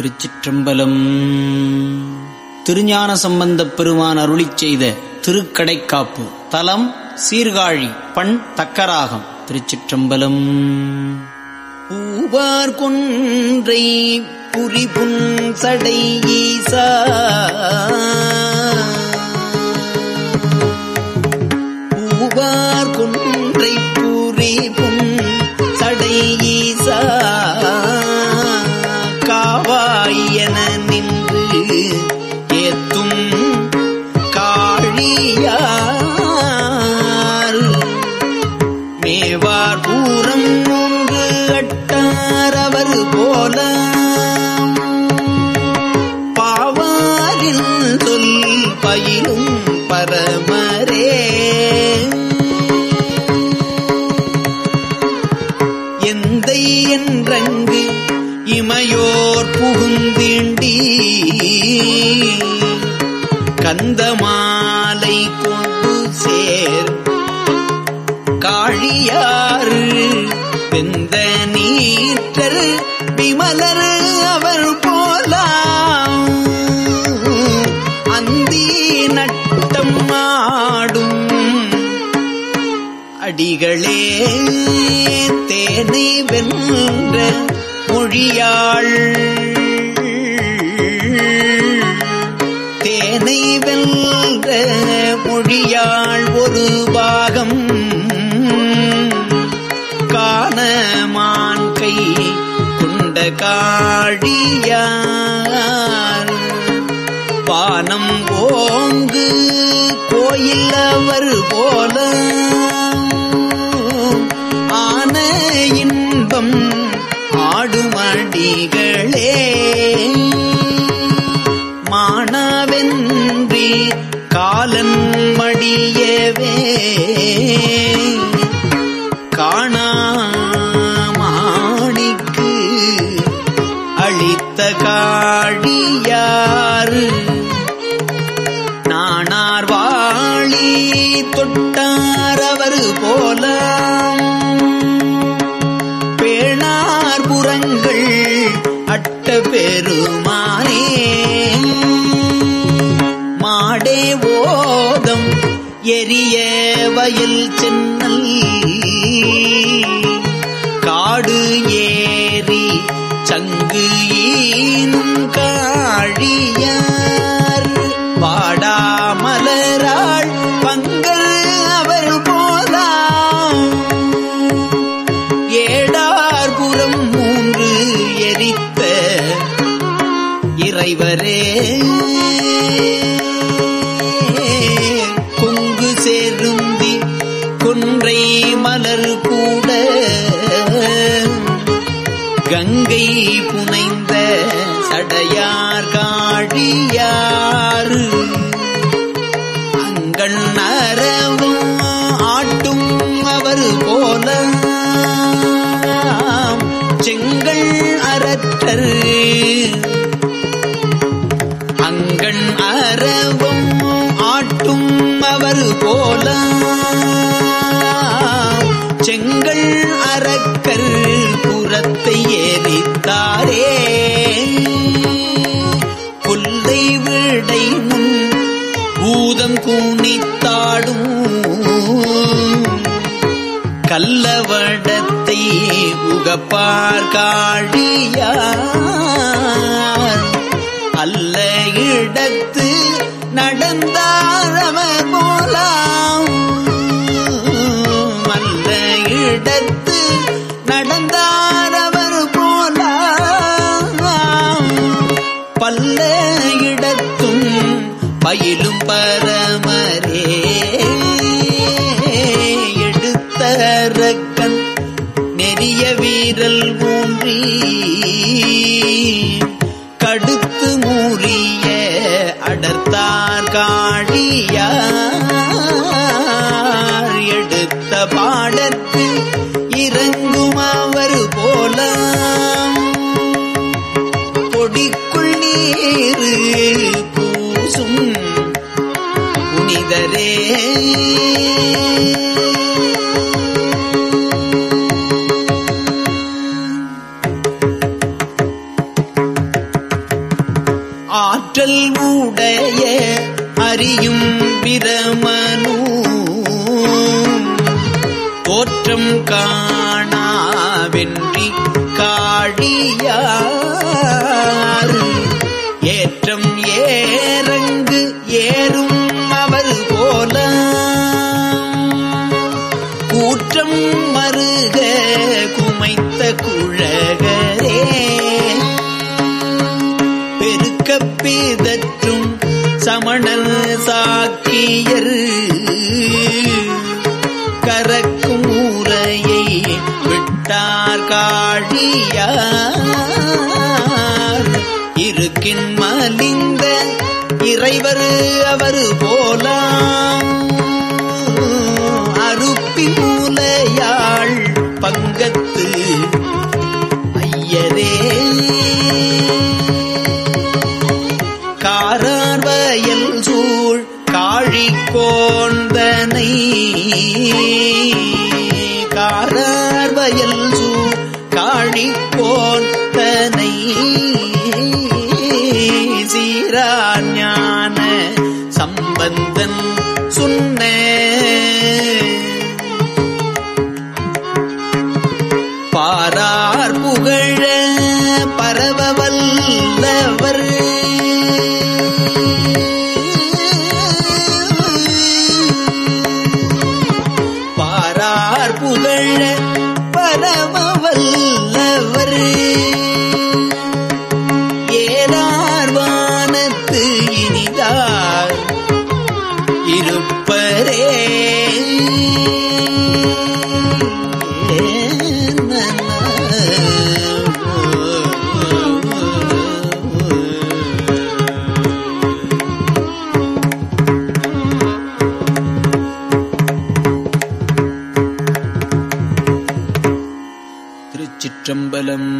திருச்சிற்றம்பலம். திருஞான சம்பந்தப் பெருமான் அருளிச் செய்த திருக்கடைக்காப்பு தலம் சீர்காழி பண் தக்கராகம் திருச்சிற்றம்பலம். பூவார் கொன்றை புரிபுன் சடை ஈசா. மேவார் பூரம் மூன்று அட்டாரவர் போல பாவாரில் சொல் பயிலும் பரமரே. எந்தை என்றங்கு இமையோர் புகுந்தீண்டி நட்டம் அடிகளே தேனை வென்ற மொழியாள். தேனை வென்ற மொழியாள் ஒரு பாகம். காணமான் கை கொண்ட காழியார். பானம் ஓங்கு கோயில் அவர் போல. ஆன இன்பம் ஆடுமடிகளே. காழியாறு நாணார் வாழி தொட்டார் அவர் போல பேணார் புறங்கள் அட்ட பெருமானே. மாடே ஓதம் எரிய வயல் சென்னல். காடு ஏ சங்கு ஈனும் காழியார். வாடாமலராள் பங்கல் அவர் போலாம். ஏடார்புறம் மூன்று எரித்த இறைவரே. கொங்கு சேருந்தி கொன்றை மலர் கூட புனைந்த சடையார் காழியாறு அங்கள் நரவும் ஆட்டும் அவர் போல செங்கல் அரற்றர் அங்கண் அறவும் ஆட்டும் அவர் போல செங்கல் கல்லவடத்தை உகப்பார் காழியார் அல்ல இடத்து நடந்தாரவ போலாம் அல்ல இடத்து நடந்தாரவர் போலாம் பல்ல இடத்தும் பயிலும் பரமரே ஊன்றி கடுத்து மூறிய அடர்த்தார் காழியார் எடுத்த பாடத்து இறங்கும் அவர் போல பொடிக்குள் நீரு பூசும் புனிதரே. ஆற்றல் உடைய அறியும் பிரமனு. தோற்றம் காணாவென்றி காழியார் ஏற்றம் ஏறங்கு ஏறும் அவர் போல. கூற்றம் மருக குமைத்த குழக பிதற்றும் சமணல் சாக்கியர். கரக்கும் ஊரையை விட்டார் காழியார் இருக்கின் மலிந்த இறைவர் அவர் போலாம். வந்தன் சுன்ன இருப்பரே திருச்சிற்றம்பலம்